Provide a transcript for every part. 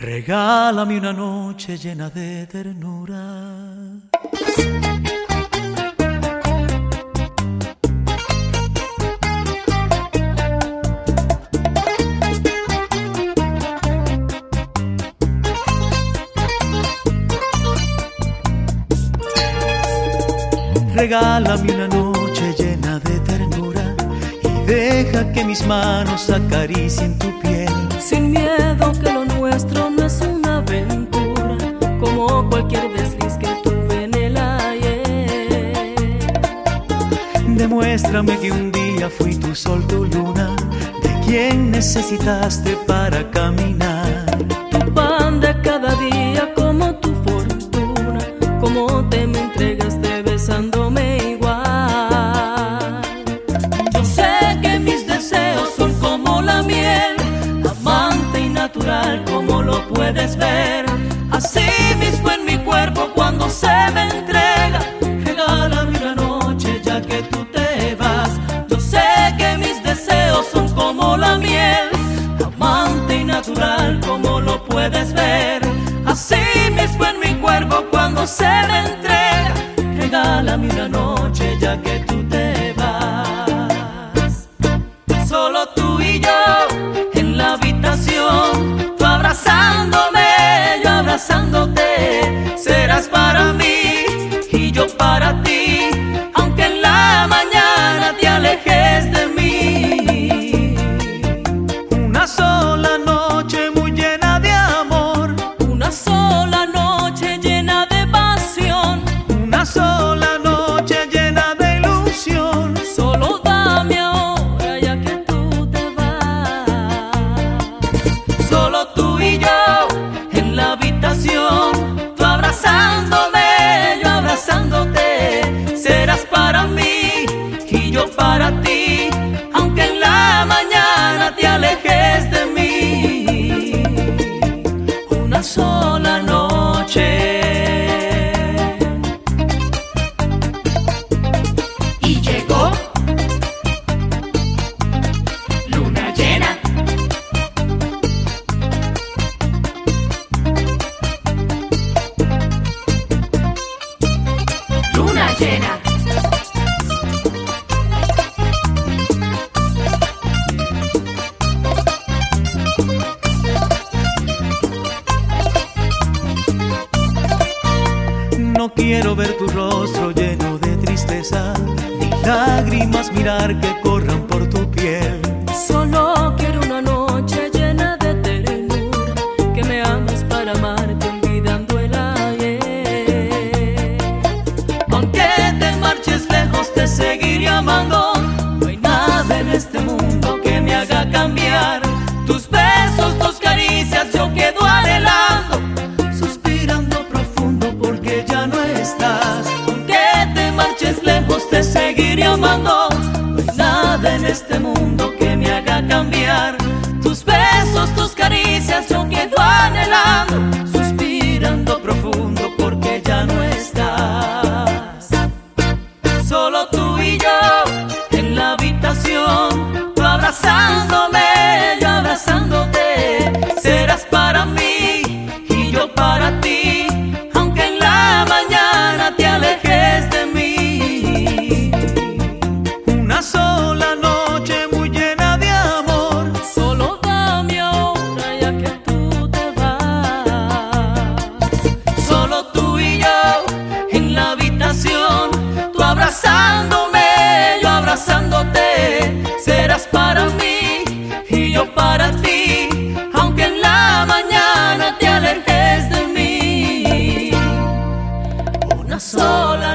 Regálame una noche llena de ternura. Regálame una noche llena de ternura y deja que mis manos acaricien tu piel. Sin miedo que lo nuestro cualquier desliz que tuve en el ayer. Demuéstrame que un día fui tu sol, tu luna, de quién necesitaste para caminar. corazón. no quiero ver tu rostro lleno de tristeza, ni lágrimas mirar que corran por tu piel. aunque en la mañana te alejes de mí. Una sola noche muy llena de amor, solo dame ahora ya que tú te vas. Solo tú y yo en la habitación, tú abrazándome, yo abrazándote, serás para mí y yo para ti.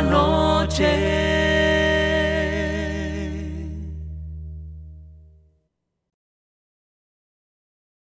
noche.